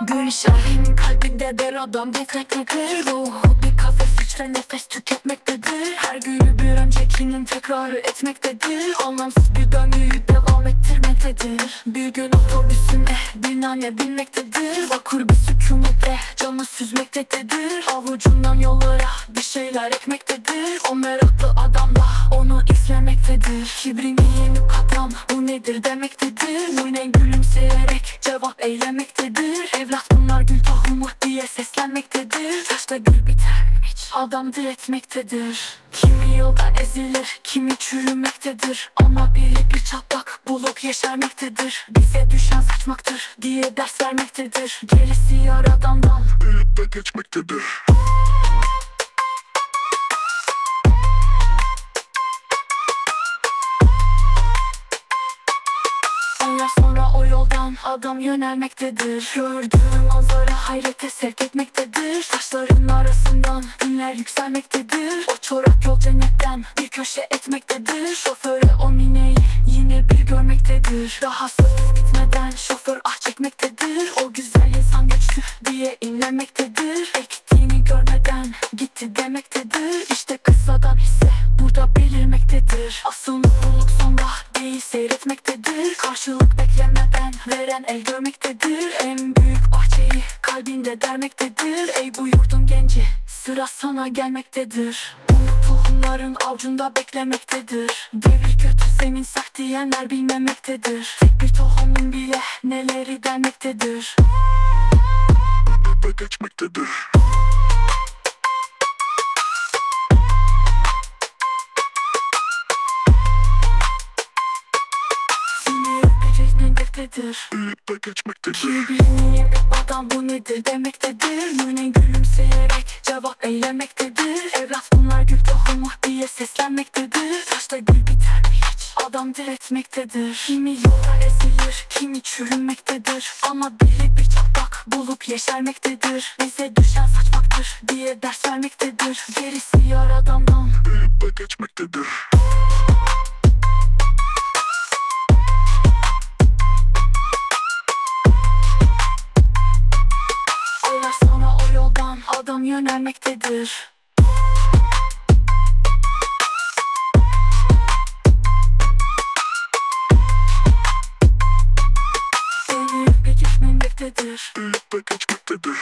Gül Şahin'in kalbinde der adam beklemektedir Ruhu bir kafe filtre nefes tüketmektedir Her günü bir öncekinin tekrarı etmektedir. Anlamsız bir döngüyü devam ettirmektedir. Bir gün otobüsüne binane binmektedir. Vakur bir sükunetle canı süzmektedir. Avucundan yollara bir şeyler ekmektedir. O meraklı adam da onu izlemektedir. Kibrini yenip katlam bu nedir demektedir. Müne gülümseyerek cevap eylemektedir Evlat bunlar gül tohumu diye seslenmektedir. Taşta gül biter hiç adam diretmektedir Kimi yolda ezilir kimi çürümektedir. Ama biri bir çatlak bulup yeşermektedir. Bize düşen saçmaktır diye ders vermektedir. Gerisi yaradandan. Büyüyüp de geçmektedir yoldan adam yönelmektedir. Gördüğü manzara hayrete sevk etmektedir. Taşların arasından günler yükselmektedir. O çorak yol cennetten bir köşe etmektedir. Şoföre o mineyi yine bir görmektedir. Daha söz bitmeden şoför ah çekmektedir. O güzel insan göçtü diye inlemektedir el görmektedir En büyük bahçeyi kalbinde dermektedir. Ey bu yurdun genci sıra sana gelmektedir. Tohumların avcunda beklemektedir. Devir kötü senin sert diyenler bilmemektedir. Tek bir tohumun bile neleri dermektedir Büyüyüp de geçmektedir Büyüyüp de geçmektedir Birbirini adam bu nedir demektedir Müne gülümseyerek cevap eylemektedir Evlat bunlar gül tohumu diye seslenmektedir Taşta gül biter mi hiç? Adam diretmektedir Kimi yolda ezilir kimi çürümektedir Ama biri bir çatlak bulup yeşermektedir Bize düşen saçmaktır diye ders vermektedir Gerisi yaradandan de geçmektedir yönelmektedir. Seni bekletmektedir. Seni bekletmektedir.